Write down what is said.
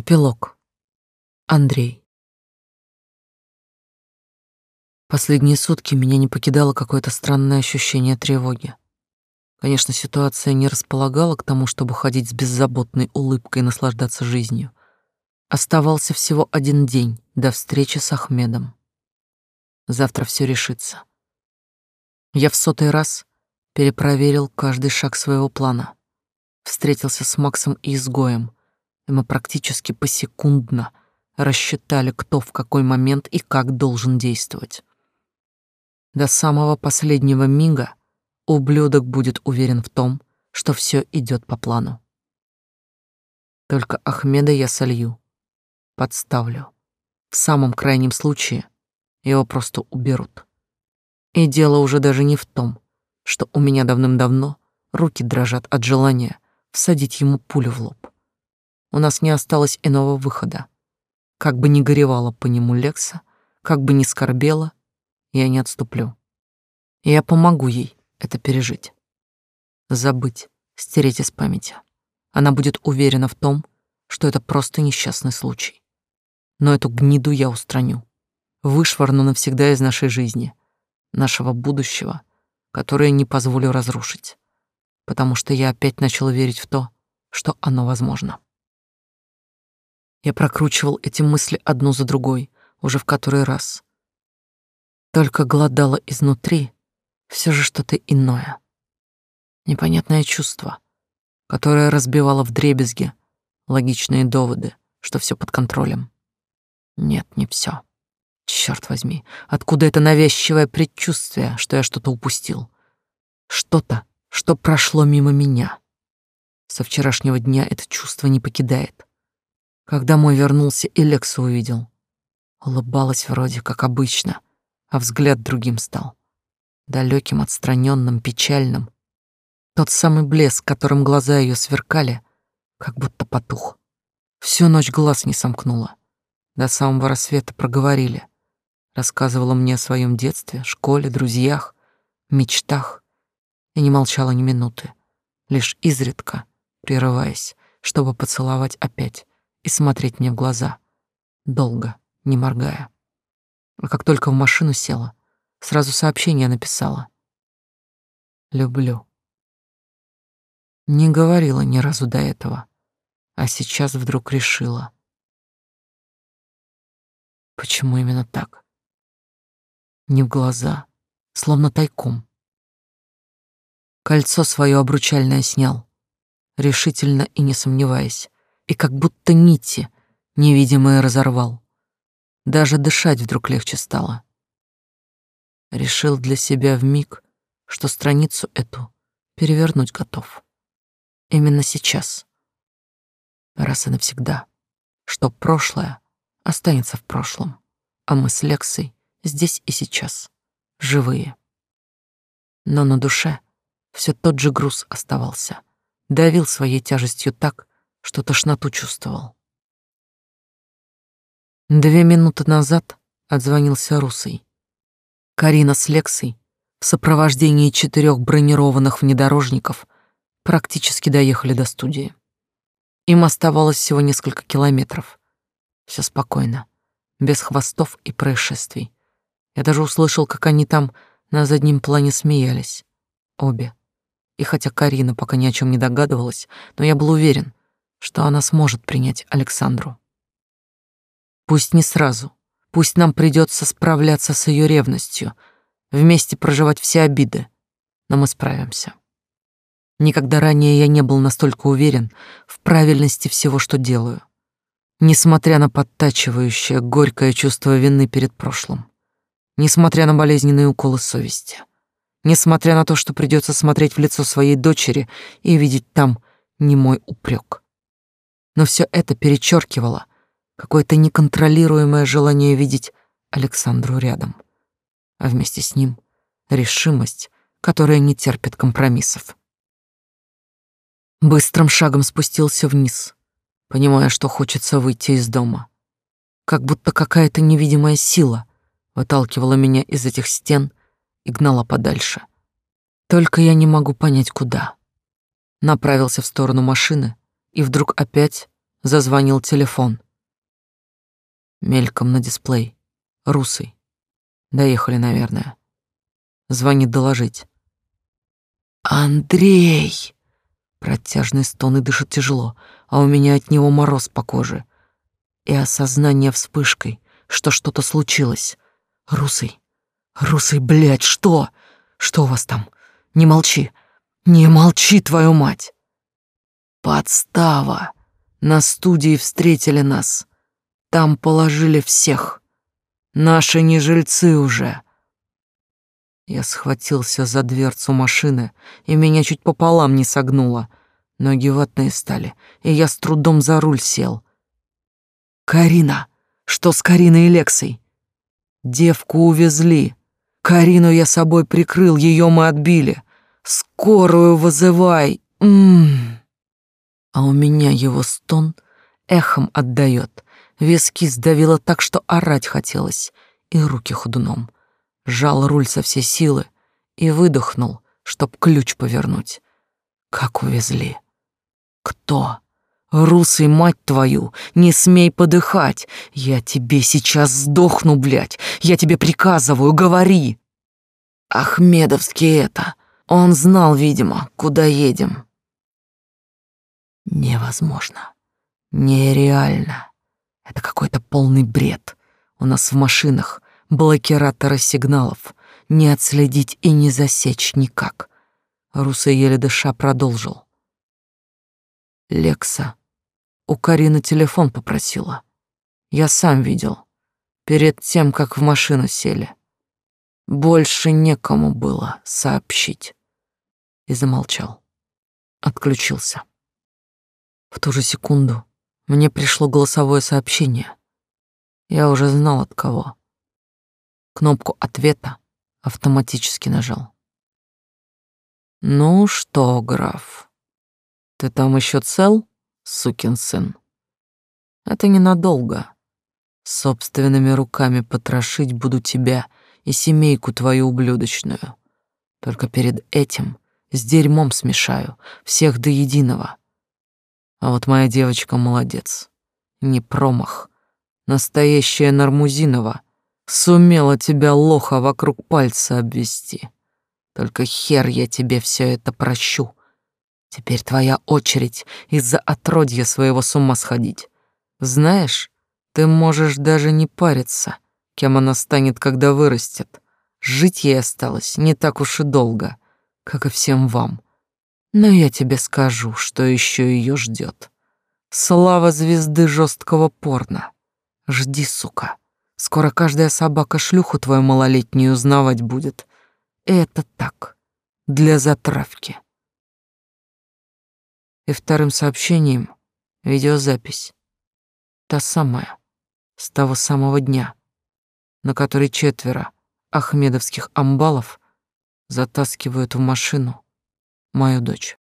Эпилог. Андрей. Последние сутки меня не покидало какое-то странное ощущение тревоги. Конечно, ситуация не располагала к тому, чтобы ходить с беззаботной улыбкой и наслаждаться жизнью. Оставался всего один день до встречи с Ахмедом. Завтра все решится. Я в сотый раз перепроверил каждый шаг своего плана. Встретился с Максом и изгоем — и мы практически посекундно рассчитали, кто в какой момент и как должен действовать. До самого последнего мига ублюдок будет уверен в том, что все идет по плану. Только Ахмеда я солью, подставлю. В самом крайнем случае его просто уберут. И дело уже даже не в том, что у меня давным-давно руки дрожат от желания всадить ему пулю в лоб. У нас не осталось иного выхода. Как бы ни горевала по нему Лекса, как бы ни скорбела, я не отступлю. я помогу ей это пережить. Забыть, стереть из памяти. Она будет уверена в том, что это просто несчастный случай. Но эту гниду я устраню. Вышвырну навсегда из нашей жизни, нашего будущего, которое не позволю разрушить. Потому что я опять начал верить в то, что оно возможно. Я прокручивал эти мысли одну за другой, уже в который раз. Только голодало изнутри все же что-то иное. Непонятное чувство, которое разбивало в дребезги логичные доводы, что все под контролем. Нет, не все. Черт возьми, откуда это навязчивое предчувствие, что я что-то упустил? Что-то, что прошло мимо меня. Со вчерашнего дня это чувство не покидает. Когда мой вернулся и Лексу увидел. Улыбалась вроде как обычно, а взгляд другим стал. далеким, отстраненным, печальным. Тот самый блеск, которым глаза ее сверкали, как будто потух. Всю ночь глаз не сомкнула. До самого рассвета проговорили. Рассказывала мне о своем детстве, школе, друзьях, мечтах. И не молчала ни минуты, лишь изредка, прерываясь, чтобы поцеловать опять и смотреть мне в глаза, долго, не моргая. А как только в машину села, сразу сообщение написала. «Люблю». Не говорила ни разу до этого, а сейчас вдруг решила. Почему именно так? Не в глаза, словно тайком. Кольцо свое обручальное снял, решительно и не сомневаясь, и как будто нити невидимые разорвал. Даже дышать вдруг легче стало. Решил для себя в миг, что страницу эту перевернуть готов. Именно сейчас. Раз и навсегда. Что прошлое останется в прошлом, а мы с Лексой здесь и сейчас, живые. Но на душе все тот же груз оставался, давил своей тяжестью так, что тошноту чувствовал. Две минуты назад отзвонился Русый. Карина с Лексой в сопровождении четырех бронированных внедорожников практически доехали до студии. Им оставалось всего несколько километров. Все спокойно, без хвостов и происшествий. Я даже услышал, как они там на заднем плане смеялись. Обе. И хотя Карина пока ни о чем не догадывалась, но я был уверен, что она сможет принять Александру. Пусть не сразу, пусть нам придется справляться с ее ревностью, вместе проживать все обиды, но мы справимся. Никогда ранее я не был настолько уверен в правильности всего, что делаю, несмотря на подтачивающее горькое чувство вины перед прошлым, несмотря на болезненные уколы совести, несмотря на то, что придется смотреть в лицо своей дочери и видеть там не мой упрек но все это перечеркивало какое-то неконтролируемое желание видеть Александру рядом, а вместе с ним решимость, которая не терпит компромиссов. Быстрым шагом спустился вниз, понимая, что хочется выйти из дома. Как будто какая-то невидимая сила выталкивала меня из этих стен и гнала подальше. Только я не могу понять, куда. Направился в сторону машины, и вдруг опять зазвонил телефон. Мельком на дисплей. Русый. Доехали, наверное. Звонит доложить. «Андрей!» Протяжный стон и дышит тяжело, а у меня от него мороз по коже. И осознание вспышкой, что что-то случилось. «Русый! Русый, блядь, что? Что у вас там? Не молчи! Не молчи, твою мать!» «Подстава! На студии встретили нас. Там положили всех. Наши не жильцы уже. Я схватился за дверцу машины, и меня чуть пополам не согнуло. Ноги ватные стали, и я с трудом за руль сел. «Карина! Что с Кариной и Лексой?» «Девку увезли. Карину я собой прикрыл, ее мы отбили. Скорую вызывай! Ммм!» А у меня его стон эхом отдает. Виски сдавило так, что орать хотелось, и руки ходуном. Жал руль со всей силы и выдохнул, чтоб ключ повернуть. Как увезли? Кто? Русый, мать твою, не смей подыхать. Я тебе сейчас сдохну, блядь. Я тебе приказываю, говори. Ахмедовский это. Он знал, видимо, куда едем. Невозможно. Нереально. Это какой-то полный бред. У нас в машинах блокираторы сигналов. Не отследить и не засечь никак. Руса еле дыша продолжил. Лекса. У Карины телефон попросила. Я сам видел. Перед тем, как в машину сели. Больше некому было сообщить. И замолчал. Отключился. В ту же секунду мне пришло голосовое сообщение. Я уже знал от кого. Кнопку ответа автоматически нажал. «Ну что, граф, ты там еще цел, сукин сын? Это ненадолго. Собственными руками потрошить буду тебя и семейку твою ублюдочную. Только перед этим с дерьмом смешаю, всех до единого. А вот моя девочка молодец. Не промах. Настоящая Нармузинова сумела тебя, лоха, вокруг пальца обвести. Только хер я тебе все это прощу. Теперь твоя очередь из-за отродья своего с ума сходить. Знаешь, ты можешь даже не париться, кем она станет, когда вырастет. Жить ей осталось не так уж и долго, как и всем вам. Но я тебе скажу, что еще ее ждет. Слава звезды жесткого порно. Жди, сука. Скоро каждая собака шлюху твою малолетнюю узнавать будет. Это так, для затравки. И вторым сообщением видеозапись. Та самая, с того самого дня, на который четверо ахмедовских амбалов затаскивают в машину мою дочь.